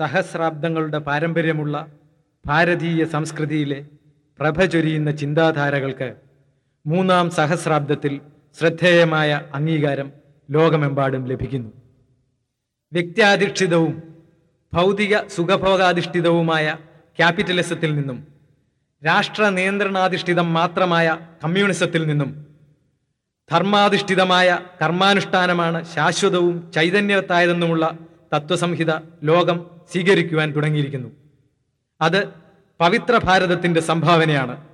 സഹസ്രാബ്ദങ്ങളുടെ പാരമ്പര്യമുള്ള ഭാരതീയ സംസ്കൃതിയിലെ പ്രഭ ചൊരിയുന്ന ചിന്താധാരകൾക്ക് മൂന്നാം സഹസ്രാബ്ദത്തിൽ ശ്രദ്ധേയമായ അംഗീകാരം ലോകമെമ്പാടും ലഭിക്കുന്നു. വ്യക്തിയാധിഷ്ഠിതവും ഭൗതിക സുഖഭോഗാധിഷ്ഠിതവുമായ ക്യാപിറ്റലിസത്തിൽ നിന്നും രാഷ്ട്ര നിയന്ത്രണാധിഷ്ഠിതം മാത്രമായ കമ്മ്യൂണിസത്തിൽ നിന്നും ധർമാധിഷ്ഠിതമായ കർമാനുഷ്ഠാനമാണ് ശാശ്വതവും ചൈതന്യവത്തായതെന്നുമുള്ള തത്വസംഹിത ലോകം സ്വീകരിക്കുവാൻ തുടങ്ങിയിരിക്കുന്നു. അത് പവിത്ര ഭാരതത്തിന്റെ സംഭാവനയാണ്.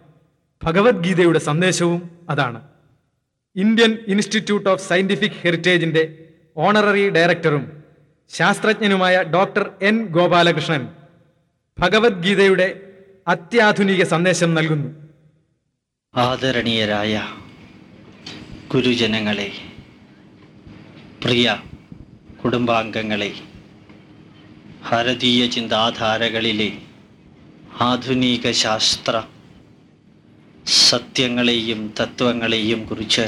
ഭഗവത്ഗീതയുടെ സന്ദേശവും അതാണ്. ഇന്ത്യൻ ഇൻസ്റ്റിറ്റ്യൂട്ട് ഓഫ് സയന്റിഫിക് ഹെറിറ്റേജിന്റെ ഓണററി ഡയറക്ടറും ശാസ്ത്രജ്ഞനുമായ ഡോക്ടർ എൻ ഗോപാലകൃഷ്ണൻ ഭഗവത്ഗീതയുടെ അത്യാധുനിക സന്ദേശം നൽകുന്നു. ആദരണീയരായ ഗുരുജനങ്ങളെ പ്രിയ കുടുംബാംഗങ്ങളെ ഭാരതീയ ചിന്താധാരകളിലെ ആധുനിക ശാസ്ത്ര സത്യങ്ങളെയും തത്വങ്ങളെയും കുറിച്ച്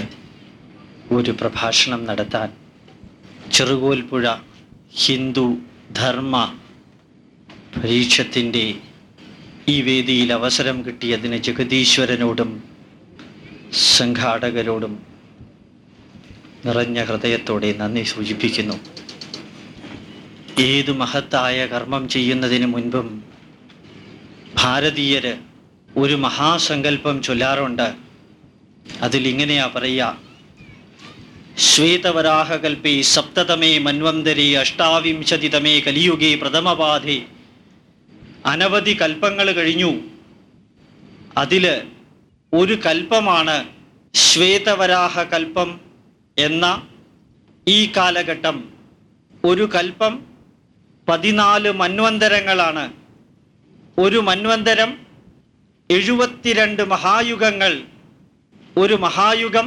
ഒരു പ്രഭാഷണം നടത്താൻ ചെറുകോൽപ്പുഴ ഹിന്ദു ധർമ്മ പരീക്ഷത്തിന്റെ ഈ വേദിയിൽ അവസരം കിട്ടിയതിന് ജഗദീശ്വരനോടും സംഘാടകരോടും നിറഞ്ഞ ഹൃദയത്തോടെ നന്ദി സൂചിപ്പിക്കുന്നു. ഏതു മഹത്തായ കർമ്മം ചെയ്യുന്നതിന് മുൻപും ഭാരതീയര് ഒരു മഹാസങ്കല്പം ചൊല്ലാറുണ്ട്. അതിലിങ്ങനെയാ പറയുക. ശ്വേതവരാഹകൽപ്പേ സപ്തതമേ മന്വന്തരേ അഷ്ടാവിംശതിതമേ കലിയുഗേ പ്രഥമപാധേ. അനവധി കൽപ്പങ്ങൾ കഴിഞ്ഞു. അതിൽ ഒരു കൽപ്പമാണ് ശ്വേതവരാഹ കൽപ്പം എന്ന ഈ കാലഘട്ടം ഒരു കൽപ്പം പതിനാല് മന്വന്തരങ്ങളാണ്. ഒരു മന്വന്തരം എഴുപത്തിരണ്ട് മഹായുഗങ്ങൾ ഒരു മഹായുഗം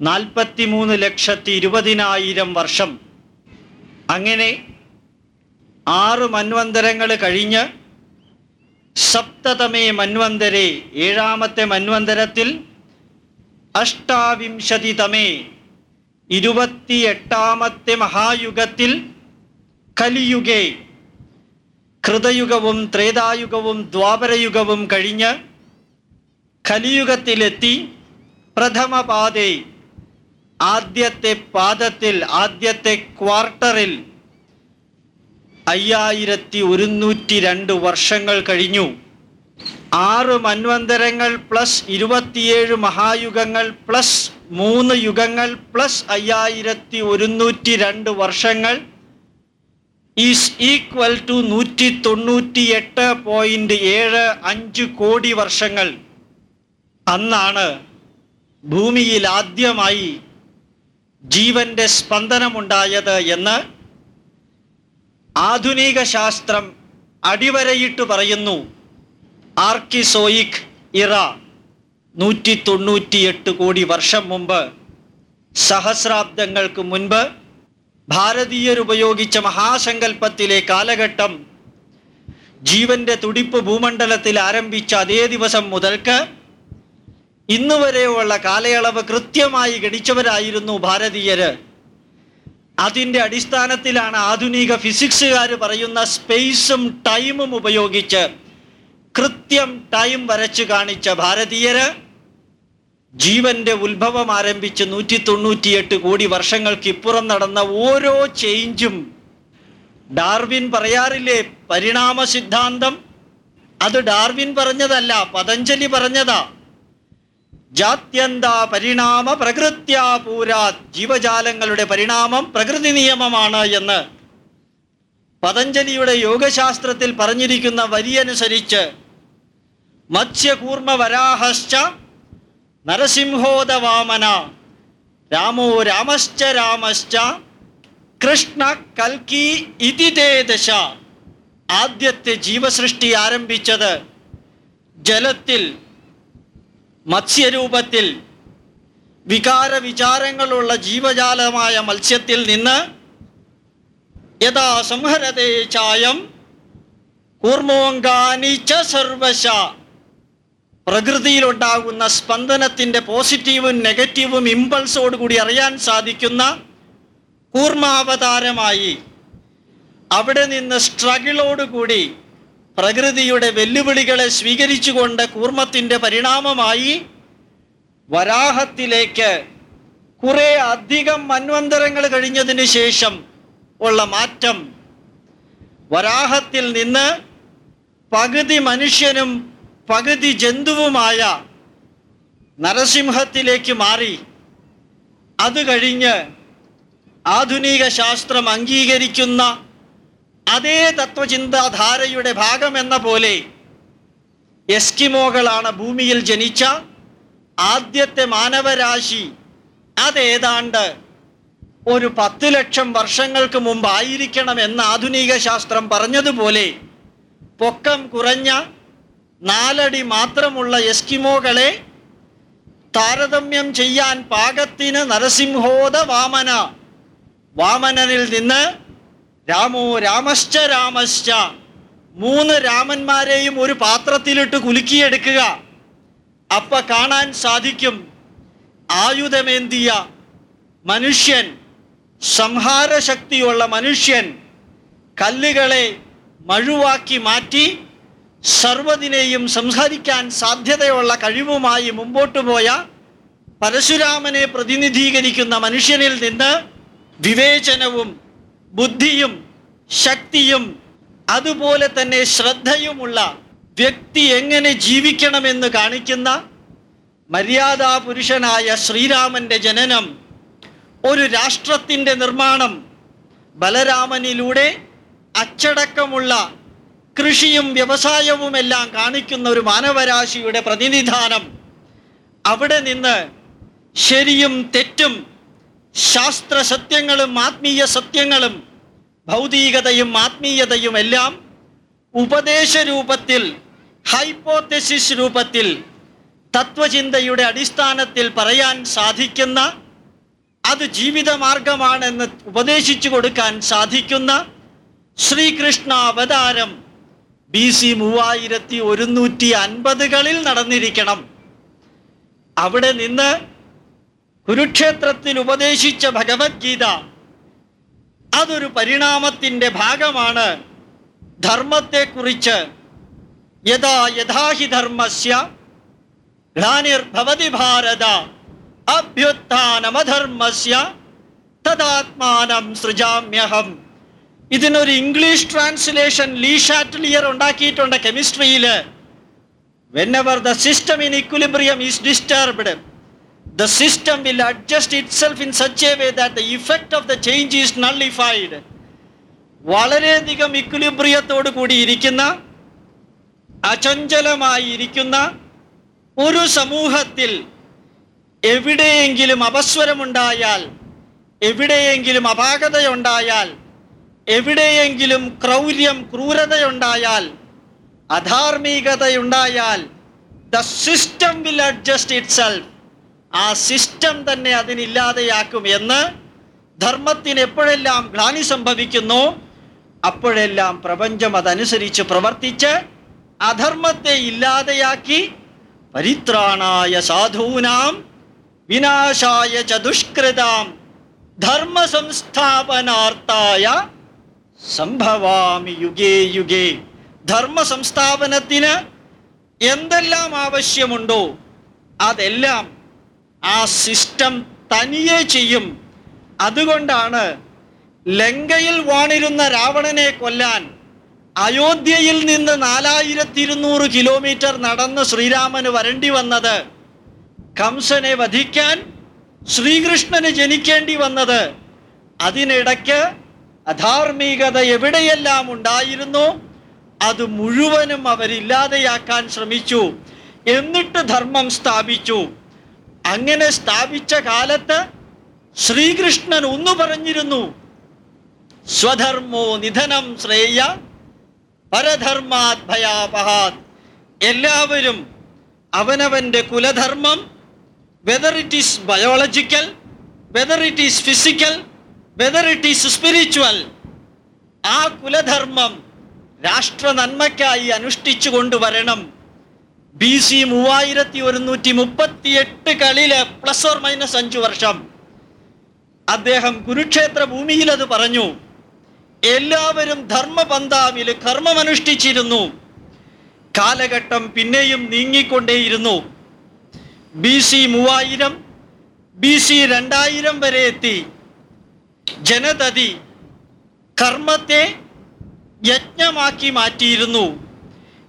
നാൽപ്പത്തിമൂന്ന് ലക്ഷത്തി ഇരുപതിനായിരം വർഷം. അങ്ങനെ ആറ് മന്വന്തരങ്ങൾ കഴിഞ്ഞ് സപ്തതമേ മന്വന്തരെ ഏഴാമത്തെ മന്വന്തരത്തിൽ അഷ്ടാവിംശതിതമേ ഇരുപത്തിയെട്ടാമത്തെ മഹായുഗത്തിൽ കലിയുഗേ കൃതയുഗവും ത്രേതായുഗവും ദ്വാപരയുഗവും കഴിഞ്ഞ് കലിയുഗത്തിലെത്തി പ്രഥമ പാതേ ആദ്യത്തെ പാദത്തിൽ ആദ്യത്തെ ക്വാർട്ടറിൽ അയ്യായിരത്തി ഒരുന്നൂറ്റി രണ്ട് വർഷങ്ങൾ കഴിഞ്ഞു. ആറ് മന്വന്തരങ്ങൾ പ്ലസ് ഇരുപത്തിയേഴ് മഹായുഗങ്ങൾ പ്ലസ് മൂന്ന് യുഗങ്ങൾ പ്ലസ് അയ്യായിരത്തി ഒരുന്നൂറ്റി രണ്ട് വർഷങ്ങൾ ഈസ് ഈക്വൽ ടു നൂറ്റി തൊണ്ണൂറ്റി എട്ട് പോയിന്റ് ഏഴ് അഞ്ച് കോടി വർഷങ്ങൾ. അന്നാണ് ഭൂമിയിൽ ആദ്യമായി ജീവന്റെ സ്പന്ദനമുണ്ടായത് എന്ന് ആധുനിക ശാസ്ത്രം അടിവരയിട്ട് പറയുന്നു. ആർക്കിസോയിക് ഇറ. നൂറ്റി തൊണ്ണൂറ്റിയെട്ട് കോടി വർഷം മുമ്പ് സഹസ്രാബ്ദങ്ങൾക്ക് മുൻപ് ഭാരതീയർ ഉപയോഗിച്ച മഹാസങ്കല്പത്തിലെ കാലഘട്ടം ജീവന്റെ തുടിപ്പ് ഭൂമണ്ഡലത്തിൽ ആരംഭിച്ച അതേ ദിവസം മുതൽക്ക് ഇന്ന് വരെയുള്ള കാലയളവ് കൃത്യമായി ഗണിച്ചവരായിരുന്നു ഭാരതീയര്. അതിന്റെ അടിസ്ഥാനത്തിലാണ് ആധുനിക ഫിസിക്സുകാർ പറയുന്ന സ്പേസും ടൈമും ഉപയോഗിച്ച് കൃത്യം ടൈം വരച്ചു കാണിച്ച ഭാരതീയര്. ജീവന്റെ ഉത്ഭവം ആരംഭിച്ച് നൂറ്റി തൊണ്ണൂറ്റിയെട്ട് കോടി വർഷങ്ങൾക്ക് ഇപ്പുറം നടന്ന ഓരോ ചേഞ്ചും ഡാർവിൻ പറയാറില്ലേ? പരിണാമ സിദ്ധാന്തം. അത് ഡാർവിൻ പറഞ്ഞതല്ല പതഞ്ജലി പറഞ്ഞതാ. ജാത്യന്ത പരിണാമ പ്രകൃത്യാപൂരാ ജീവജാലങ്ങളുടെ പരിണാമം പ്രകൃതി നിയമമാണ് എന്ന് പതഞ്ജലിയുടെ യോഗശാസ്ത്രത്തിൽ പറഞ്ഞിരിക്കുന്ന വരിയനുസരിച്ച് മത്സ്യകൂർമ്മ വരാഹശ്ച നരസിംഹോദവാമന. രാമോ രാമശ്ച രാമശ്ച കൃഷ്ണ കൽക്കി ഇതിതേ ദശ. ആദ്യത്തെ ജീവസൃഷ്ടി ആരംഭിച്ചത് ജലത്തിൽ മത്സ്യരൂപത്തിൽ വികാര വിചാരങ്ങളുള്ള ജീവജാലമായ മത്സ്യത്തിൽ നിന്ന് യഥാ സംഹരതേ ചായം കൂർമോങ്കാനി ച സർവശ. പ്രകൃതിയിലുണ്ടാകുന്ന സ്പന്ദനത്തിന്റെ പോസിറ്റീവും നെഗറ്റീവും ഇമ്പൾസോടുകൂടി അറിയാൻ സാധിക്കുന്ന കൂർമാവതാരമായി അവിടെ നിന്ന് സ്ട്രഗിളോടുകൂടി പ്രകൃതിയുടെ വെല്ലുവിളികളെ സ്വീകരിച്ചുകൊണ്ട് കൂർമ്മത്തിന്റെ പരിണാമമായി വരാഹത്തിലേക്ക് കുറെ അധികം മന്വന്തരങ്ങൾ കഴിഞ്ഞതിന് ശേഷം ഉള്ള മാറ്റം. വരാഹത്തിൽ നിന്ന് പകുതി മനുഷ്യനും പകുതി ജന്തുവുമായ നരസിംഹത്തിലേക്ക് മാറി. അത് കഴിഞ്ഞ് ആധുനിക ശാസ്ത്രം അംഗീകരിക്കുന്ന അതേ തത്വചിന്താധാരയുടെ ഭാഗമെന്ന പോലെ എസ്കിമോകളാണ് ഭൂമിയിൽ ജനിച്ച. ആദ്യത്തെ മാനവരാശി അതേതാണ്ട് ഒരു പത്ത് ലക്ഷം വർഷങ്ങൾക്ക് മുമ്പായിരിക്കണം എന്ന് ആധുനിക ശാസ്ത്രം പറഞ്ഞതുപോലെ പൊക്കം കുറഞ്ഞ നാലടി മാത്രമുള്ള എസ്കിമോകളെ താരതമ്യം ചെയ്യാൻ പാകത്തിന് നരസിംഹോദ വാമന. വാമനനിൽ നിന്ന് രാമോ രാമശ്ച രാമശ്ച. മൂന്ന് രാമന്മാരെയും ഒരു പാത്രത്തിലിട്ട് കുലുക്കിയെടുക്കുക. അപ്പ കാണാൻ സാധിക്കും. ആയുധമേന്തിയ മനുഷ്യൻ സംഹാരശക്തിയുള്ള മനുഷ്യൻ കല്ലുകളെ മഴുവാക്കി മാറ്റി സർവതിനെയും സംഹരിക്കാൻ സാധ്യതയുള്ള കഴിവുമായി മുമ്പോട്ട് പോയ പരശുരാമനെ പ്രതിനിധീകരിക്കുന്ന മനുഷ്യനിൽ നിന്ന് വിവേചനവും ബുദ്ധിയും ശക്തിയും അതുപോലെ തന്നെ ശ്രദ്ധയുമുള്ള വ്യക്തി എങ്ങനെ ജീവിക്കണമെന്ന് കാണിക്കുന്ന മര്യാദാ പുരുഷനായ ശ്രീരാമന്റെ ജനനം ഒരു രാഷ്ട്രത്തിന്റെ നിർമ്മാണം ബലരാമനിലൂടെ അച്ചടക്കമുള്ള കൃഷിയും വ്യവസായവും എല്ലാം കാണിക്കുന്ന ഒരു മാനവരാശിയുടെ പ്രതിനിധാനം അവിടെ നിന്ന് ശരിയും തെറ്റും ശാസ്ത്ര സത്യങ്ങളും ആത്മീയ സത്യങ്ങളും ഭൗതികതയും ആത്മീയതയും എല്ലാം ഉപദേശ രൂപത്തിൽ ഹൈപ്പോതെസിസ് രൂപത്തിൽ തത്വചിന്തയുടെ അടിസ്ഥാനത്തിൽ പറയാൻ സാധിക്കുന്ന അത് ജീവിതമാർഗമാണെന്ന് ഉപദേശിച്ചു കൊടുക്കാൻ സാധിക്കുന്ന ശ്രീകൃഷ്ണ അവതാരം ബി സി മൂവായിരത്തി ഒരുന്നൂറ്റി അൻപതുകളിൽ നടന്നിരിക്കണം. അവിടെ നിന്ന് കുരുക്ഷേത്രത്തിൽ ഉപദേശിച്ച ഭഗവത്ഗീത. അതൊരു പരിണാമത്തിന്റെ ഭാഗമാണ്. ധർമ്മത്തെക്കുറിച്ച് യഥാ യഥാഹി ധർമ്മസ്യ ഗ്ലാനിർഭവതി ഭാരത അഭ്യുത്ഥാനമധർമ്മസ്യ തദാത്മാനം സൃജാമ്യഹം. ഇതിനൊരു ഇംഗ്ലീഷ് ട്രാൻസ്ലേഷൻ ലീഷാറ്റ്ലിയർ ഉണ്ടാക്കിയിട്ടുണ്ട് കെമിസ്ട്രിയിൽ whenever the system in equilibrium is disturbed the system will adjust itself in such a way that the effect of the change is nullified. വളരെയധികം ഇക്വിലിബ്രിയത്തോട് കൂടി ഇരിക്കുന്ന അചഞ്ചലമായി ഇരിക്കുന്ന ഒരു സമൂഹത്തിൽ എവിടെയെങ്കിലും അപസ്വരമുണ്ടായാൽ എവിടെയെങ്കിലും അപാകതയുണ്ടായാൽ എവിടെയെങ്കിലും ക്രൗര്യം ക്രൂരതയുണ്ടായാൽ അധാർമികതയുണ്ടായാൽ the system will adjust itself ആ സിസ്റ്റം തന്നെ അതിനില്ലാതെയാക്കും എന്ന് ധർമ്മത്തിന് എപ്പോഴെല്ലാം ഗ്ലാനി സംഭവിക്കുന്നു അപ്പോഴെല്ലാം പ്രപഞ്ചം അതനുസരിച്ച് പ്രവർത്തിച്ച് അധർമ്മത്തെ ഇല്ലാതെയാക്കി പരിത്രാണായ സാധൂനാം വിനാശായ ച ദുഷ്കൃതാം ധർമ്മ സംസ്ഥാപനാർത്ഥായ സംഭവാമി യുഗേ യുഗേ. ധർമ്മ സംസ്ഥാപനത്തിന് എന്തെല്ലാം ആവശ്യമുണ്ടോ അതെല്ലാം ആ സിസ്റ്റം തനിയെ ചെയ്യും. അതുകൊണ്ടാണ് ലങ്കയിൽ വാണിരുന്ന രാവണനെ കൊല്ലാൻ അയോധ്യയിൽ നിന്ന് നാലായിരത്തി ഇരുന്നൂറ് കിലോമീറ്റർ നടന്ന് ശ്രീരാമന് വരേണ്ടി വന്നത് കംസനെ വധിക്കാൻ ശ്രീകൃഷ്ണന് ജനിക്കേണ്ടി വന്നത്. അതിനിടയ്ക്ക് അധാർമികത എവിടെയെല്ലാം ഉണ്ടായിരുന്നു അത് മുഴുവനും അവരില്ലാതെയാക്കാൻ ശ്രമിച്ചു. എന്നിട്ട് ധർമ്മം സ്ഥാപിച്ചു. അങ്ങനെ സ്ഥാപിച്ച കാലത്ത് ശ്രീകൃഷ്ണൻ ഒന്നു പറഞ്ഞിരുന്നു സ്വധർമ്മോ നിധനം ശ്രേയ പരധർമാത് ഭയാപഹാത് എല്ലാവരും അവനവന്റെ കുലധർമ്മം whether it is biological whether it is physical whether it is spiritual ആ കുലധർമ്മം രാഷ്ട്ര നന്മയ്ക്കായി അനുഷ്ഠിച്ചു കൊണ്ടുവരണം. ബി സി മൂവായിരത്തി ഒരുന്നൂറ്റി മുപ്പത്തി എട്ട് കളിൽ പ്ലസ് ഓർ മൈനസ് അഞ്ചു വർഷം. അദ്ദേഹം കുരുക്ഷേത്ര ഭൂമിയിൽ അത് പറഞ്ഞു. എല്ലാവരും ധർമ്മപന്താവിൽ കർമ്മമനുഷ്ഠിച്ചിരുന്നു. കാലഘട്ടം പിന്നെയും നീങ്ങിക്കൊണ്ടേയിരുന്നു. ബി സി മൂവായിരം ബി സി രണ്ടായിരം വരെ എത്തി. ജനതതി കർമ്മത്തെ യജ്ഞമാക്കി മാറ്റിയിരുന്നു.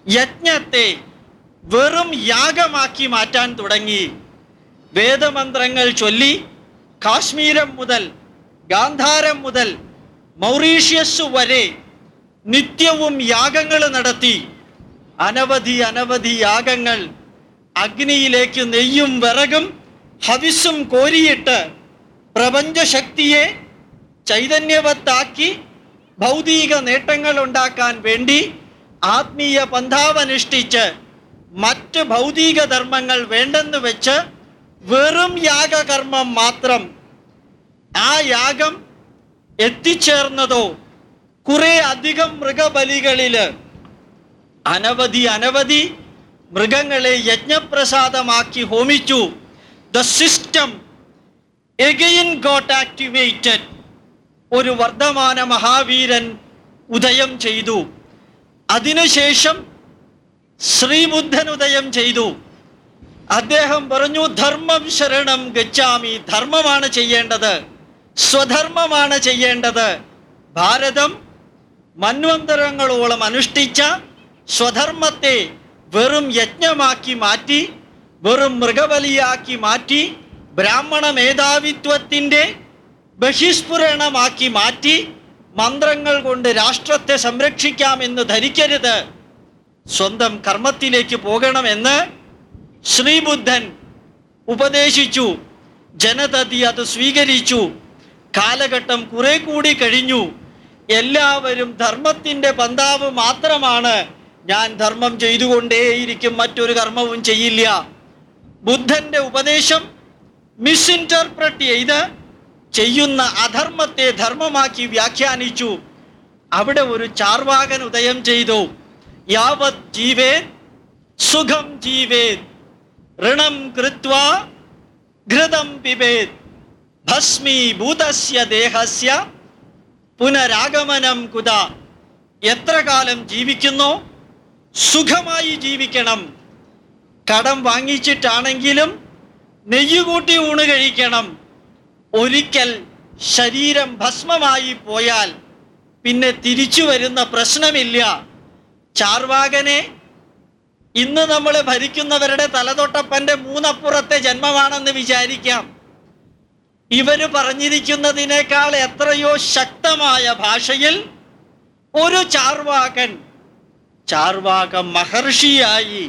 യജ്ഞത്തെ വെറും യാഗമാക്കി മാറ്റാൻ തുടങ്ങി. വേദമന്ത്രങ്ങൾ ചൊല്ലി കാശ്മീരം മുതൽ ഗാന്ധാരം മുതൽ മൗറീഷ്യസ് വരെ നിത്യവും യാഗങ്ങൾ നടത്തി. അനവധി അനവധി യാഗങ്ങൾ അഗ്നിയിലേക്ക് നെയ്യും വിറകും ഹവിസും കോരിയിട്ട് പ്രപഞ്ചശക്തിയെ ചൈതന്യവത്താക്കി ഭൗതിക നേട്ടങ്ങൾ ഉണ്ടാക്കാൻ വേണ്ടി ആത്മീയ പന്ഥാവനുഷ്ഠിച്ച് മറ്റ് ഭൗതിക ധർമ്മങ്ങൾ വേണ്ടെന്ന് വെച്ച് വെറും യാഗകർമ്മം മാത്രം ആ യാഗം എത്തിച്ചേർന്നതോ കുറെ അധികം മൃഗബലികളിൽ അനവധി അനവധി മൃഗങ്ങളെ യജ്ഞപ്രസാദമാക്കി ഹോമിച്ചു. The system again got activated ഒരു വർദ്ധമാന മഹാവീരൻ ഉദയം ചെയ്തു. അതിനുശേഷം ശ്രീബുദ്ധൻ ഉദയം ചെയ്തു. അദ്ദേഹം പറഞ്ഞു ധർമ്മം ശരണം ഗച്ഛാമി ധർമ്മമാണ് ചെയ്യേണ്ടത്. സ്വധർമ്മമാണ് ചെയ്യേണ്ടത്. ഭാരതം മന്വന്തരങ്ങളോളം അനുഷ്ഠിച്ച സ്വധർമ്മത്തെ വെറും യജ്ഞമാക്കി മാറ്റി വെറും മൃഗബലിയാക്കി മാറ്റി ബ്രാഹ്മണ മേധാവിത്വത്തിന്റെ ബഹിസ്ഫുരണമാക്കി മാറ്റി മന്ത്രങ്ങൾ കൊണ്ട് രാഷ്ട്രത്തെ സംരക്ഷിക്കാമെന്ന് ധരിക്കരുത്. സ്വന്തം കർമ്മത്തിലേക്ക് പോകണമെന്ന് ശ്രീബുദ്ധൻ ഉപദേശിച്ചു. ജനതതി അത് സ്വീകരിച്ചു. കാലഘട്ടം കുറെ കൂടി കഴിഞ്ഞു. എല്ലാവരും ധർമ്മത്തിന്റെ പന്താവ് മാത്രമാണ്. ഞാൻ ധർമ്മം ചെയ്തുകൊണ്ടേയിരിക്കും മറ്റൊരു കർമ്മവും ചെയ്യില്ല. ബുദ്ധന്റെ ഉപദേശം മിസ്ഇന്റർപ്രറ്റ് ചെയ്ത് ചെയ്യുന്ന അധർമ്മത്തെ ധർമ്മമാക്കി വ്യാഖ്യാനിച്ചു. അവിടെ ഒരു ചാർവാകൻ ഉദയം ചെയ്തു. യാവത് ജീവേ സുഖം ജീവേ ഋണം കൃത്വ ഘൃതം പിബേത്. ഭസ്മീഭൂതസ്യ ദേഹസ്യ പുനരാഗമനം കുത. എത്ര കാലം ജീവിക്കുന്നോ? സുഖമായി ജീവിക്കണം. കടം വാങ്ങിച്ചിട്ടാണെങ്കിലും നെയ്യുകൂട്ടി ഊണ് കഴിക്കണം. ഒരിക്കൽ ശരീരം ഭസ്മമായി പോയാൽ പിന്നെ തിരിച്ചു വരുന്ന പ്രശ്നമില്ല. ചാർവാകനെ ഇന്ന് നമ്മൾ ഭരിക്കുന്നവരുടെ തലതൊട്ടപ്പന്റെ മൂന്നപ്പുറത്തെ ജന്മമാണെന്ന് വിചാരിക്കാം. ഇവർ പറഞ്ഞിരിക്കുന്നതിനേക്കാൾ എത്രയോ ശക്തമായ ഭാഷയിൽ ഒരു ചാർവാകൻ ചാർവാക മഹർഷിയായി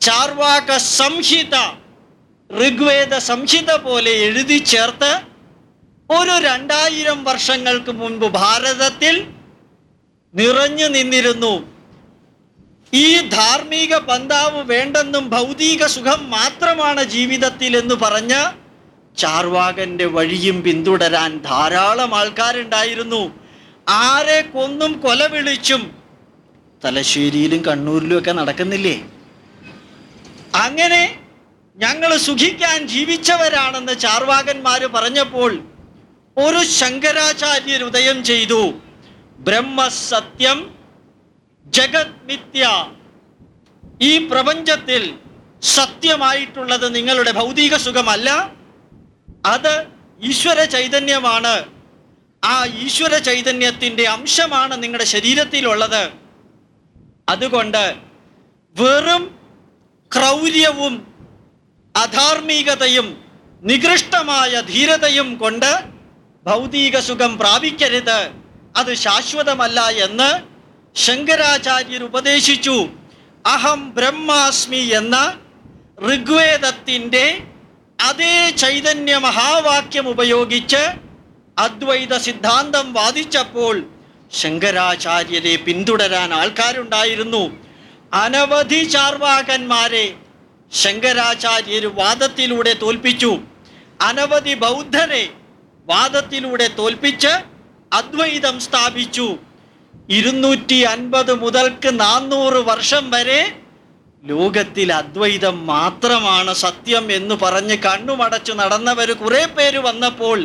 ചാർവാക സംഹിത ഋഗ്വേദ സംഹിത പോലെ എഴുതി ചേർത്ത് ഒരു രണ്ടായിരം വർഷങ്ങൾക്ക് മുൻപ് ഭാരതത്തിൽ നിറഞ്ഞു നിന്നിരുന്നു. ഈ ധാർമ്മിക പന്താവ് വേണ്ടെന്നും ഭൗതിക സുഖം മാത്രമാണ് ജീവിതത്തിൽ എന്ന് പറഞ്ഞ് ചാർവാകന്റെ വഴിയും പിന്തുടരാൻ ധാരാളം ആൾക്കാരുണ്ടായിരുന്നു. ആരെ കൊന്നും കൊല വിളിച്ചും തലശ്ശേരിയിലും കണ്ണൂരിലും ഒക്കെ നടക്കുന്നില്ലേ? അങ്ങനെ ഞങ്ങൾ സുഖിക്കാൻ ജീവിച്ചവരാണെന്ന് ചാർവാകന്മാർ പറഞ്ഞപ്പോൾ ഒരു ശങ്കരാചാര്യർ ഉദയം ചെയ്തു. ബ്രഹ്മസത്യം ജഗത് മിഥ്യ. ഈ പ്രപഞ്ചത്തിൽ സത്യമായിട്ടുള്ളത് നിങ്ങളുടെ ഭൗതിക സുഖമല്ല. അത് ഈശ്വര ചൈതന്യമാണ്. ആ ഈശ്വര ചൈതന്യത്തിന്റെ അംശമാണ് നിങ്ങളുടെ ശരീരത്തിലുള്ളത്. അതുകൊണ്ട് വെറും ക്രൗര്യവും അധാർമികതയും നികൃഷ്ടമായ ധീരതയും കൊണ്ട് ഭൗതിക സുഖം പ്രാപിക്കരുത്. അത് ശാശ്വതമല്ല എന്ന് ശങ്കരാചാര്യർ ഉപദേശിച്ചു. അഹം ബ്രഹ്മാസ്മി എന്ന ഋഗ്വേദത്തിന്റെ അതേ ചൈതന്യ മഹാവാക്യം ഉപയോഗിച്ച് അദ്വൈത സിദ്ധാന്തം വാദിച്ചപ്പോൾ ശങ്കരാചാര്യരെ പിന്തുടരാൻ ആൾക്കാരുണ്ടായിരുന്നു. അനവധി ചാർവാകന്മാരെ ശങ്കരാചാര്യർ വാദത്തിലൂടെ തോൽപ്പിച്ചു. അനവധി ബൗദ്ധരെ വാദത്തിലൂടെ തോൽപ്പിച്ച് അദ്വൈതം സ്ഥാപിച്ചു. ഇരുന്നൂറ്റി അൻപത് മുതൽക്ക് നാന്നൂറ് വർഷം വരെ ലോകത്തിൽ അദ്വൈതം മാത്രമാണ് സത്യം എന്ന് പറഞ്ഞ് കണ്ണുമടച്ചു നടന്നവർ കുറെ പേര് വന്നപ്പോൾ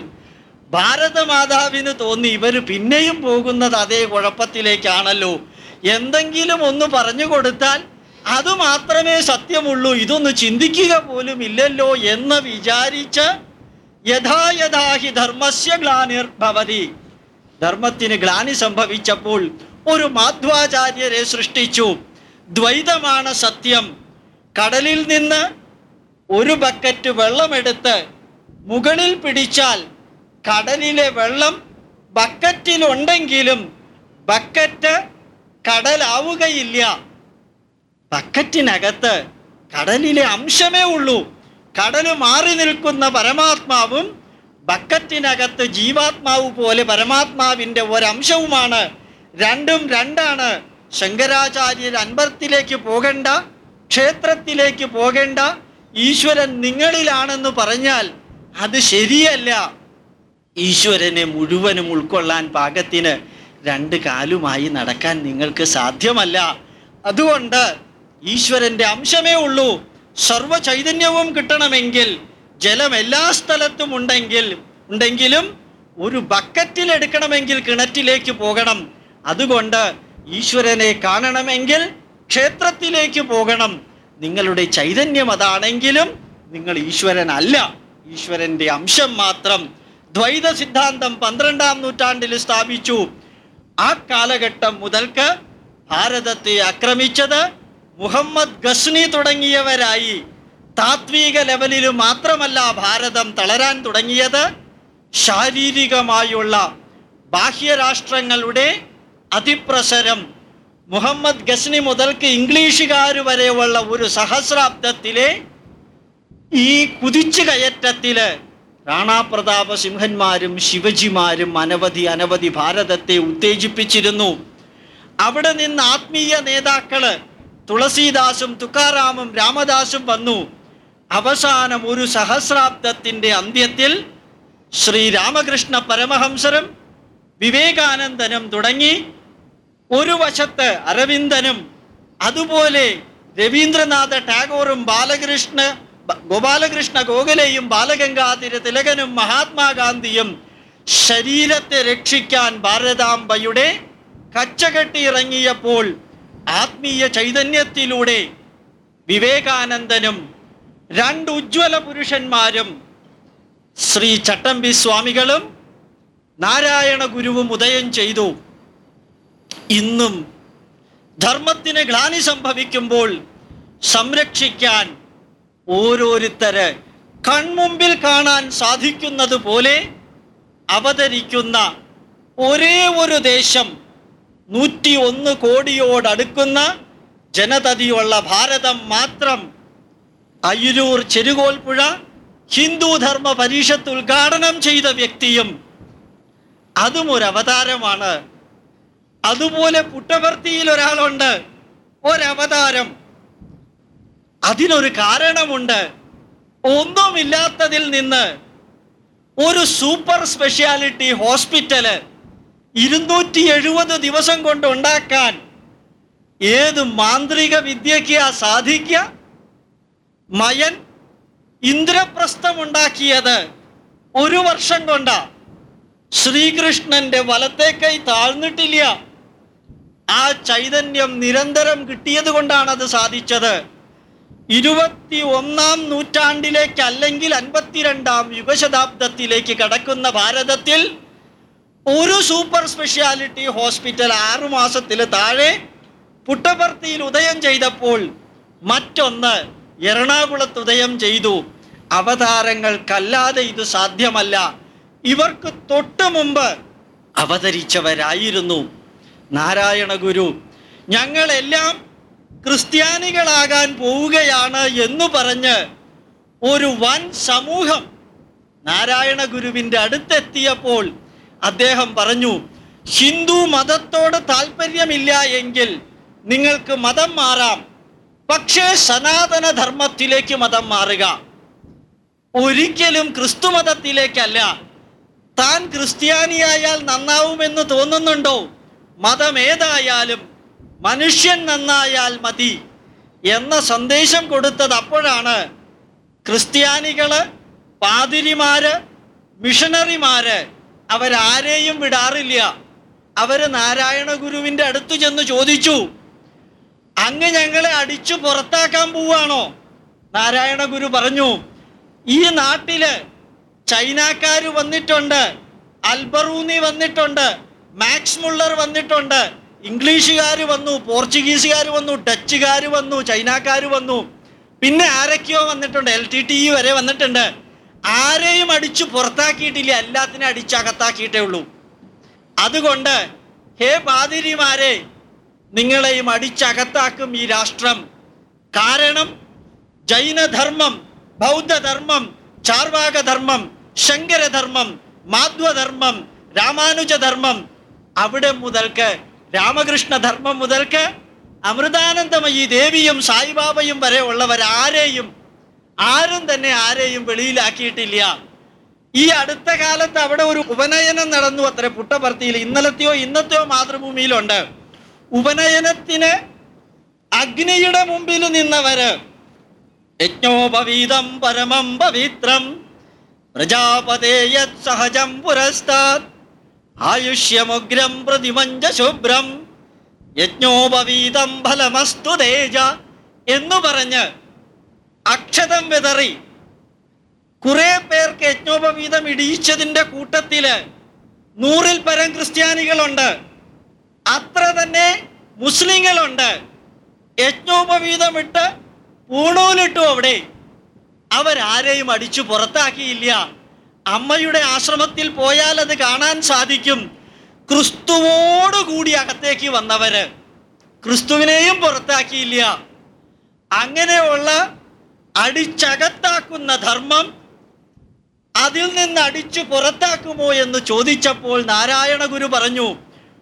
ഭാരതമാതാവിന് തോന്നി ഇവർ പിന്നെയും പോകുന്നത് അതേ കുഴപ്പത്തിലേക്കാണല്ലോ. എന്തെങ്കിലും ഒന്ന് പറഞ്ഞു കൊടുത്താൽ അത് മാത്രമേ സത്യമുള്ളൂ. ഇതൊന്ന് ചിന്തിക്കുക പോലും ഇല്ലല്ലോ എന്ന് വിചാരിച്ച് യഥാ യഥാ ഹി ധർമ്മസ്യ ഗ്ലാനിർഭവതി. ധർമ്മത്തിന് ഗ്ലാനി സംഭവിച്ചപ്പോൾ ഒരു മാധ്വാചാര്യരെ സൃഷ്ടിച്ചു. ദ്വൈതമാണ് സത്യം. കടലിൽ നിന്ന് ഒരു ബക്കറ്റ് വെള്ളമെടുത്ത് മുകളിൽ പിടിച്ചാൽ കടലിലെ വെള്ളം ബക്കറ്റിലുണ്ടെങ്കിലും ബക്കറ്റ് കടലാവുകയില്ല. ബക്കറ്റിനകത്ത് കടലിലെ അംശമേ ഉള്ളൂ. കടൽ മാറി നിൽക്കുന്ന പരമാത്മാവും ബക്കറ്റിനകത്ത് ജീവാത്മാവ് പോലെ പരമാത്മാവിന്റെ ഒരംശവുമാണ്. രണ്ടും രണ്ടാണ്. ശങ്കരാചാര്യർ അൻപത്തിലേക്ക് പോകണ്ട ക്ഷേത്രത്തിലേക്ക് പോകേണ്ട. ഈശ്വരൻ നിങ്ങളിലാണെന്ന് പറഞ്ഞാൽ അത് ശരിയല്ല. ഈശ്വരനെ മുഴുവനും ഉൾക്കൊള്ളാൻ പാകത്തിന് രണ്ട് കാലുമായി നടക്കാൻ നിങ്ങൾക്ക് സാധ്യമല്ല. അതുകൊണ്ട് ഈശ്വരന്റെ അംശമേ ഉള്ളൂ. സർവ ചൈതന്യവും കിട്ടണമെങ്കിൽ ജലം എല്ലാ സ്ഥലത്തും ഉണ്ടെങ്കിൽ ഉണ്ടെങ്കിലും ഒരു ബക്കറ്റിൽ എടുക്കണമെങ്കിൽ കിണറ്റിലേക്ക് പോകണം. അതുകൊണ്ട് ഈശ്വരനെ കാണണമെങ്കിൽ ക്ഷേത്രത്തിലേക്ക് പോകണം. നിങ്ങളുടെ ചൈതന്യം അതാണെങ്കിലും നിങ്ങൾ ഈശ്വരനല്ല. ഈശ്വരന്റെ അംശം മാത്രം. ദ്വൈത സിദ്ധാന്തം പന്ത്രണ്ടാം നൂറ്റാണ്ടിൽ സ്ഥാപിച്ചു. ആ കാലഘട്ടം മുതൽക്ക് ഭാരതത്തെ ആക്രമിച്ചത് മുഹമ്മദ് ഗസ്നി തുടങ്ങിയവരായി താത്വിക ലെവലിൽ മാത്രമല്ല ഭാരതം തളരാൻ തുടങ്ങിയത്. ശാരീരികമായുള്ള ബാഹ്യരാഷ്ട്രങ്ങളുടെ അതിപ്രസരം മുഹമ്മദ് ഗസ്നി മുതൽക്ക് ഇംഗ്ലീഷുകാർ വരെയുള്ള ഒരു സഹസ്രാബ്ദത്തിലെ ഈ കുതിച്ചു കയറ്റത്തിൽ റാണാ പ്രതാപ സിംഹന്മാരും ശിവജിമാരും അനവധി അനവധി ഭാരതത്തെ ഉത്തേജിപ്പിച്ചിരുന്നു. അവിടെ നിന്ന് ആത്മീയ നേതാക്കൾ തുളസീദാസും തുക്കാറാമും രാമദാസും വന്നു. അവസാനം ഒരു സഹസ്രാബ്ദത്തിന്റെ അന്ത്യത്തിൽ ശ്രീരാമകൃഷ്ണ പരമഹംസരും വിവേകാനന്ദനും തുടങ്ങി. ഒരു വശത്ത് അരവിന്ദനും അതുപോലെ രവീന്ദ്രനാഥ ടാഗോറും ബാലകൃഷ്ണ ഗോപാലകൃഷ്ണ ഗോഖലെയും ബാലഗംഗാധര തിലകനും മഹാത്മാഗാന്ധിയും ശരീരത്തെ രക്ഷിക്കാൻ ഭാരതാംബയുടെ കച്ചകെട്ടി ഇറങ്ങിയപ്പോൾ ആത്മീയ ചൈതന്യത്തിലൂടെ വിവേകാനന്ദനും രണ്ട് ഉജ്ജ്വല പുരുഷന്മാരും ശ്രീ ചട്ടമ്പി സ്വാമികളും നാരായണ ഗുരുവും ഉദയം ചെയ്തു. ഇന്നും ധർമ്മത്തിന് ഗ്ലാനി സംഭവിക്കുമ്പോൾ സംരക്ഷിക്കാൻ ഓരോരുത്തര് കൺമുമ്പിൽ കാണാൻ സാധിക്കുന്നത് പോലെ അവതരിക്കുന്ന ഒരേ ഒരു ദേശം നൂറ്റി ഒന്ന് കോടിയോടടുക്കുന്ന ജനതതിയുള്ള ഭാരതം മാത്രം അയ്യൂർ ചെരുകോൽപ്പുഴ ഹിന്ദു ധർമ്മ പരീക്ഷത്ത് ഉദ്ഘാടനം ചെയ്ത വ്യക്തിയും അതും ഒരു അവതാരമാണ് അതുപോലെ പുട്ടപർത്തിയിൽ ഒരാളുണ്ട്. ഒരവതാരം. അതിനൊരു കാരണമുണ്ട്. ഒന്നുമില്ലാത്തതിൽ നിന്ന് ഒരു സൂപ്പർ സ്പെഷ്യാലിറ്റി ഹോസ്പിറ്റൽ ഇരുന്നൂറ്റി എഴുപത് ദിവസം കൊണ്ട് ഉണ്ടാക്കാൻ ഏത് മാന്ത്രിക വിദ്യയ്ക്കാ സാധിക്കുക മയൻ ഇന്ദ്രപ്രസ്ഥമുണ്ടാക്കിയത് ഒരു വർഷം കൊണ്ടാ. ശ്രീകൃഷ്ണന്റെ വലത്തെ കൈ താഴ്ന്നിട്ടില്ല. ആ ചൈതന്യം നിരന്തരം കിട്ടിയത് കൊണ്ടാണ് അത് സാധിച്ചത്. ഇരുപത്തി ഒന്നാം നൂറ്റാണ്ടിലേക്ക് അല്ലെങ്കിൽ അൻപത്തിരണ്ടാം യുഗശതാബ്ദത്തിലേക്ക് കടക്കുന്ന ഭാരതത്തിൽ ഒരു സൂപ്പർ സ്പെഷ്യാലിറ്റി ഹോസ്പിറ്റൽ ആറു മാസത്തിൽ താഴെ പുട്ടപർത്തിയിൽ ഉദയം ചെയ്തപ്പോൾ മറ്റൊന്ന് എറണാകുളത്ത് ഉദയം ചെയ്തു. അവതാരങ്ങൾക്കല്ലാതെ ഇത് സാധ്യമല്ല. ഇവർക്ക് തൊട്ടു മുമ്പ് അവതരിച്ചവരായിരുന്നു. നാരായണ ഗുരു ഞങ്ങളെല്ലാം ക്രിസ്ത്യാനികളാകാൻ പോവുകയാണ് എന്ന് പറഞ്ഞ് ഒരു വൻ സമൂഹം നാരായണ ഗുരുവിന്റെ അടുത്തെത്തിയപ്പോൾ അദ്ദേഹം പറഞ്ഞു ഹിന്ദു മതത്തോട് താല്പര്യമില്ല എങ്കിൽ നിങ്ങൾക്ക് മതം മാറാം. പക്ഷേ സനാതന ധർമ്മത്തിലേക്ക് മതം മാറുക. ഒരിക്കലും ക്രിസ്തു മതത്തിലേക്കല്ല താൻ ക്രിസ്ത്യാനിയായാൽ നന്നാവുമെന്ന് തോന്നുന്നുണ്ടോ? മതം ഏതായാലും മനുഷ്യൻ നന്നായാൽ മതി. എന്ന സന്ദേശം കൊടുത്തത് അപ്പോഴാണ് ക്രിസ്ത്യാനികൾ പാതിരിമാര് മിഷണറിമാര് അവരാരെയും വിടാറില്ല. അവർ നാരായണ ഗുരുവിന്റെ അടുത്ത് ചെന്ന് ചോദിച്ചു അങ്ങ് ഞങ്ങളെ അടിച്ചു പുറത്താക്കാൻ പോവാണോ നാരായണ ഗുരു പറഞ്ഞു ഈ നാട്ടിൽ ചൈനക്കാര് വന്നിട്ടുണ്ട് അൽബറൂനി വന്നിട്ടുണ്ട് മാക്സ് മുള്ളർ വന്നിട്ടുണ്ട് ഇംഗ്ലീഷുകാർ വന്നു പോർച്ചുഗീസുകാർ വന്നു ഡച്ചുകാർ വന്നു ചൈനക്കാർ വന്നു. പിന്നെ ആരൊക്കെയോ വന്നിട്ടുണ്ട് എൽ ടി ടി വരെ വന്നിട്ടുണ്ട്. ആരെയും അടിച്ചു പുറത്താക്കിയിട്ടില്ല. എല്ലാത്തിനും അടിച്ചകത്താക്കിയിട്ടേ ഉള്ളൂ. അതുകൊണ്ട് ഹേ പാതിരിമാരെ നിങ്ങളെയും അടിച്ചകത്താക്കും ഈ രാഷ്ട്രം. കാരണം ജൈനധർമ്മം ബൗദ്ധധർമ്മം ചാർവാകധർമ്മം ശങ്കരധർമ്മം മാധ്വധർമ്മം രാമാനുജധർമ്മം അവിടെ മുതൽക്ക് രാമകൃഷ്ണധർമ്മം മുതൽക്ക് അമൃതാനന്ദമയി ദേവിയും സായിബാബയും വരെ ഉള്ളവരാരെയും ആരും തന്നെ ആരെയും വെളിയിലാക്കിയിട്ടില്ല. ഈ അടുത്ത കാലത്ത് അവിടെ ഒരു ഉപനയനം നടന്നു അത്ര പുട്ടപർത്തിയിൽ. ഇന്നലത്തെയോ ഇന്നത്തെയോ മാതൃഭൂമിയിലുണ്ട്. ഉപനയനത്തിന് അഗ്നിയുടെ മുമ്പിൽ നിന്നവര്. യജ്ഞോപവീതം പരമം പവിത്രം. പ്രജാപതേയത് സഹജം പുരസ്താത്. ആയുഷ്യമുഗ്രം പ്രതിമഞ്ച ശുഭ്രം. യജ്ഞോപവീതം ഫലമസ്തു തേജ എന്നു പറഞ്ഞ് അക്ഷതം വിതറി. കുറെ പേർക്ക് യജ്ഞോപവീതം ഇടിയിച്ചതിന്റെ കൂട്ടത്തിൽ നൂറിൽ പരം ക്രിസ്ത്യാനികളുണ്ട്. അത്ര തന്നെ മുസ്ലിങ്ങളുണ്ട്. യജ്ഞോപവീതം ഇട്ട് പൂണൂലിട്ടു അവിടെ. അവരാരെയും അടിച്ചു പുറത്താക്കിയില്ല. അമ്മയുടെ ആശ്രമത്തിൽ പോയാൽ അത് കാണാൻ സാധിക്കും. ക്രിസ്തുവോടുകൂടി അകത്തേക്ക് വന്നവര് ക്രിസ്തുവിനെയും പുറത്താക്കിയില്ല. അങ്ങനെയുള്ള അടിച്ചകത്താക്കുന്ന ധർമ്മം അതിൽ നിന്ന് അടിച്ചു പുറത്താക്കുമോ എന്ന് ചോദിച്ചപ്പോൾ നാരായണ ഗുരു പറഞ്ഞു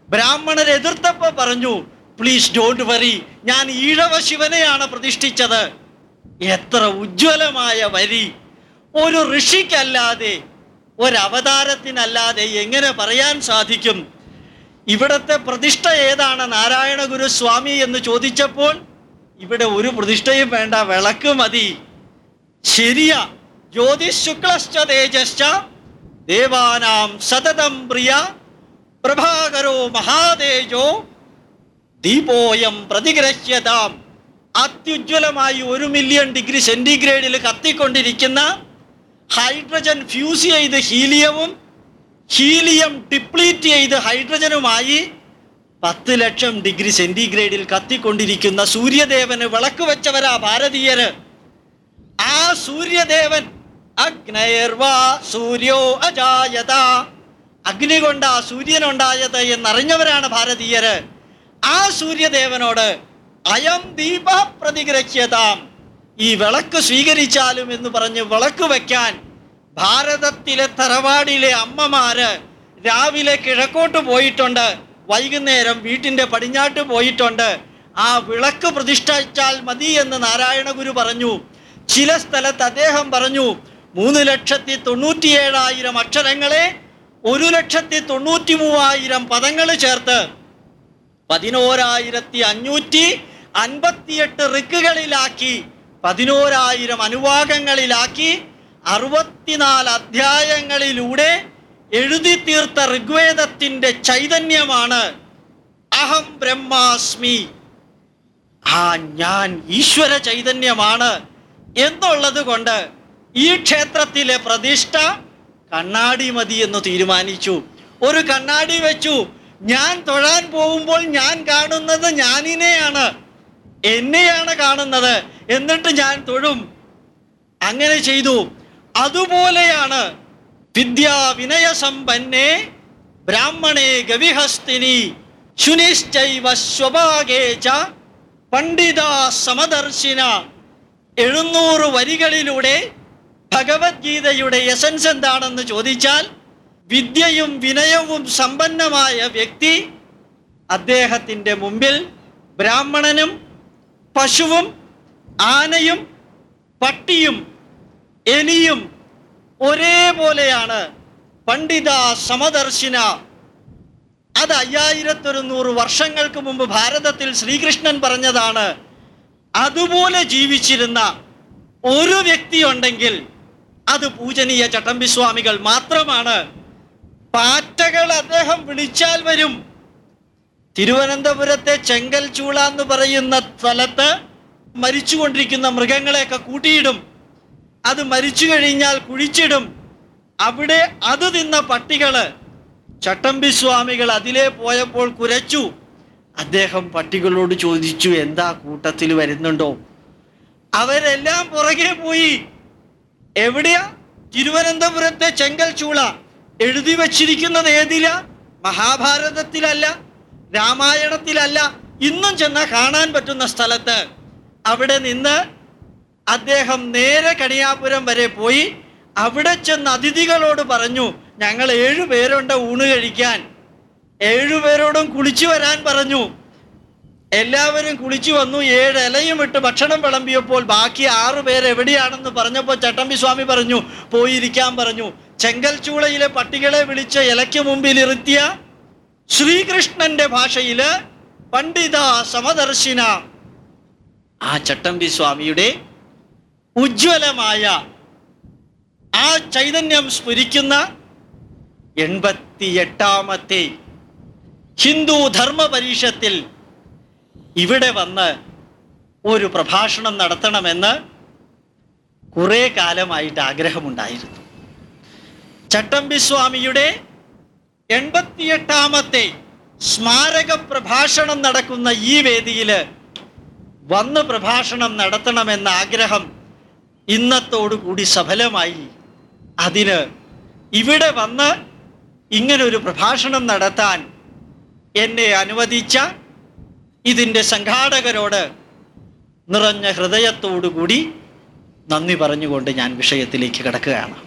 ബ്രാഹ്മണർ എതിർത്തപ്പോ പറഞ്ഞു പ്ലീസ് ഡോണ്ട് വറി ഞാൻ ഈഴവ ശിവനെയാണ് പ്രതിഷ്ഠിച്ചത്. എത്ര ഉജ്ജ്വലമായ വരി. ഒരു ഋഷിക്കല്ലാതെ ഒരവതാരത്തിനല്ലാതെ എങ്ങനെ പറയാൻ സാധിക്കും? ഇവിടത്തെ പ്രതിഷ്ഠ ഏതാണ് നാരായണ ഗുരു സ്വാമി എന്ന് ചോദിച്ചപ്പോൾ ഇവിടെ ഒരു പ്രതിഷ്ഠയും വേണ്ട വിളക്ക് മതി. ശരിയാ. ജ്യോതിഷ് ശുക്ലശ്ച തേജശ്ച. ദേവാനാം സതതം പ്രിയ. പ്രഭാകരോ മഹാതേജോ. ദീപോയം പ്രതിഗ്രഹ്യതാം. അത്യുജ്വലമായി ഒരു മില്യൺ ഡിഗ്രി സെന്റിഗ്രേഡിൽ കത്തിക്കൊണ്ടിരിക്കുന്ന ഹൈഡ്രജൻ ഫ്യൂസ് ചെയ്ത് ഹീലിയവും ഹീലിയം ഡിപ്ലീറ്റ് ചെയ്ത് ഹൈഡ്രജനുമായി പത്ത് ലക്ഷം ഡിഗ്രി സെന്റിഗ്രേഡിൽ കത്തിക്കൊണ്ടിരിക്കുന്ന സൂര്യദേവന് വിളക്ക് വെച്ചവരാ ഭാരതീയര്. ആ സൂര്യദേവൻ അഗ്നയർവാ സൂര്യോ അജായത. അഗ്നി കൊണ്ടാ സൂര്യനുണ്ടായത് എന്നറിഞ്ഞവരാണ് ഭാരതീയര്. ആ സൂര്യദേവനോട് അയം ദീപ പ്രതിഗ്രഹ്യതാം. ഈ വിളക്ക് സ്വീകരിച്ചാലും എന്ന് പറഞ്ഞ് വിളക്ക് വയ്ക്കാൻ ഭാരതത്തിലെ തറവാടിലെ അമ്മമാര് രാവിലെ കിഴക്കോട്ട് പോയിട്ടുണ്ട്. വൈകുന്നേരം വീട്ടിന്റെ പടിഞ്ഞാട്ട് പോയിട്ടുണ്ട്. ആ വിളക്ക് പ്രതിഷ്ഠിച്ചാൽ മതി എന്ന് നാരായണ ഗുരു പറഞ്ഞു. ചില സ്ഥലത്ത് അദ്ദേഹം പറഞ്ഞു മൂന്ന് ലക്ഷത്തി തൊണ്ണൂറ്റിയേഴായിരം അക്ഷരങ്ങളെ ഒരു ലക്ഷത്തി തൊണ്ണൂറ്റി മൂവായിരം പദങ്ങൾ ചേർത്ത് പതിനോരായിരത്തി അഞ്ഞൂറ്റി അൻപത്തിയെട്ട് റിക്കുകളിലാക്കി പതിനോരായിരം അനുവാകങ്ങളിലാക്കി അറുപത്തിനാല് അധ്യായങ്ങളിലൂടെ എഴുതി തീർത്ത ഋഗ്വേദത്തിന്റെ ചൈതന്യമാണ് അഹം ബ്രഹ്മാസ്മി. ആ ഞാൻ ഈശ്വര ചൈതന്യമാണ് എന്നുള്ളത് കൊണ്ട് ഈ ക്ഷേത്രത്തിലെ പ്രതിഷ്ഠ കണ്ണാടി മതി എന്ന് തീരുമാനിച്ചു. ഒരു കണ്ണാടി വെച്ചു. ഞാൻ തൊഴാൻ പോകുമ്പോൾ ഞാൻ കാണുന്നത് ഞാനിനെയാണ്. എന്നെയാണ് കാണുന്നത്. എന്നിട്ട് ഞാൻ തൊഴും. അങ്ങനെ ചെയ്തു. അതുപോലെയാണ് വിദ്യാ വിനയ സമ്പന്നേ ബ്രാഹ്മണേ ഗവിഹസ്തിനി ശുനിശ്ചൈവ സ്വഭാഗേ ച പണ്ഡിത സമദർശിന. എഴുന്നൂറ് വരികളിലൂടെ ഭഗവത്ഗീതയുടെ എസൻസ് എന്താണെന്ന് ചോദിച്ചാൽ വിദ്യയും വിനയവും സമ്പന്നമായ വ്യക്തി അദ്ദേഹത്തിന്റെ മുമ്പിൽ ബ്രാഹ്മണനും പശുവും ആനയും പട്ടിയും എലിയും ഒരേപോലെയാണ് പണ്ഡിത സമദർശിന. അത് അയ്യായിരത്തൊരുന്നൂറ് വർഷങ്ങൾക്ക് മുമ്പ് ഭാരതത്തിൽ ശ്രീകൃഷ്ണൻ പറഞ്ഞതാണ് അതുപോലെ ജീവിച്ചിരുന്ന ഒരു വ്യക്തി ഉണ്ടെങ്കിൽ അത് പൂജനീയ ചട്ടമ്പിസ്വാമികൾ മാത്രമാണ്. പാറ്റകൾ അദ്ദേഹം വിളിച്ചാൽ വരും. തിരുവനന്തപുരത്തെ ചെങ്കൽ ചൂള എന്ന് പറയുന്ന സ്ഥലത്ത് മരിച്ചുകൊണ്ടിരിക്കുന്ന മൃഗങ്ങളെയൊക്കെ കൂട്ടിയിടും. അത് മരിച്ചു കഴിഞ്ഞാൽ കുഴിച്ചിടും. അവിടെ അത് തിന്ന പട്ടികൾ ചട്ടമ്പി സ്വാമികൾ അതിലെ പോയപ്പോൾ കുരച്ചു. അദ്ദേഹം പട്ടികളോട് ചോദിച്ചു എന്താ കൂട്ടത്തിൽ വരുന്നുണ്ടോ? അവരെല്ലാം പുറകെ പോയി. എവിടെയാ? തിരുവനന്തപുരത്തെ ചെങ്കൽ ചൂള. എഴുതി വച്ചിരിക്കുന്നത് ഏതില? മഹാഭാരതത്തിലല്ല രാമായണത്തിലല്ല. ഇന്നും ചെന്നാൽ കാണാൻ പറ്റുന്ന സ്ഥലത്ത്. അവിടെ നിന്ന് അദ്ദേഹം നേരെ കണിയാപുരം വരെ പോയി അവിടെ ചെന്ന് അതിഥികളോട് പറഞ്ഞു ഞങ്ങൾ ഏഴു പേരുണ്ട് ഊണ് കഴിക്കാൻ. ഏഴുപേരോടും കുളിച്ചു വരാൻ പറഞ്ഞു. എല്ലാവരും കുളിച്ചു വന്നു ഏഴലയും ഇട്ട് ഭക്ഷണം വിളമ്പിയപ്പോൾ ബാക്കി ആറു പേരെവിടെയാണെന്ന് പറഞ്ഞപ്പോൾ ചട്ടമ്പി സ്വാമി പറഞ്ഞു പോയിരിക്കാൻ പറഞ്ഞു. ചെങ്കൽ ചൂളയിലെ പട്ടികളെ വിളിച്ച് ഇലയ്ക്ക് മുമ്പിൽ ഇരുത്തിയ ശ്രീകൃഷ്ണന്റെ ഭാഷയിൽ പണ്ഡിത സമദർശിന. ആ ചട്ടമ്പി സ്വാമിയുടെ ഉജ്ജ്വലമായ ആ ചൈതന്യം സ്ഫുരിക്കുന്ന എൺപത്തിയെട്ടാമത്തെ ഹിന്ദു ധർമ്മ പരീക്ഷത്തിൽ ഇവിടെ വന്ന് ഒരു പ്രഭാഷണം നടത്തണമെന്ന് കുറേ കാലമായിട്ട് ആഗ്രഹമുണ്ടായിരുന്നു. ചട്ടമ്പി സ്വാമിയുടെ എൺപത്തിയെട്ടാമത്തെ സ്മാരക പ്രഭാഷണം നടക്കുന്ന ഈ വേദിയിൽ വന്ന് പ്രഭാഷണം നടത്തണമെന്ന ആഗ്രഹം ഇന്നത്തോടുകൂടി സഫലമായി അതിന് ഇവിടെ വന്ന് ഇങ്ങനൊരു പ്രഭാഷണം നടത്താൻ എന്നെ അനുവദിച്ച ഇതിന്റെ സംഘാടകരോട് നിറഞ്ഞ ഹൃദയത്തോടുകൂടി നന്ദി പറഞ്ഞുകൊണ്ട് ഞാൻ വിഷയത്തിലേക്ക് കിടക്കുകയാണ്.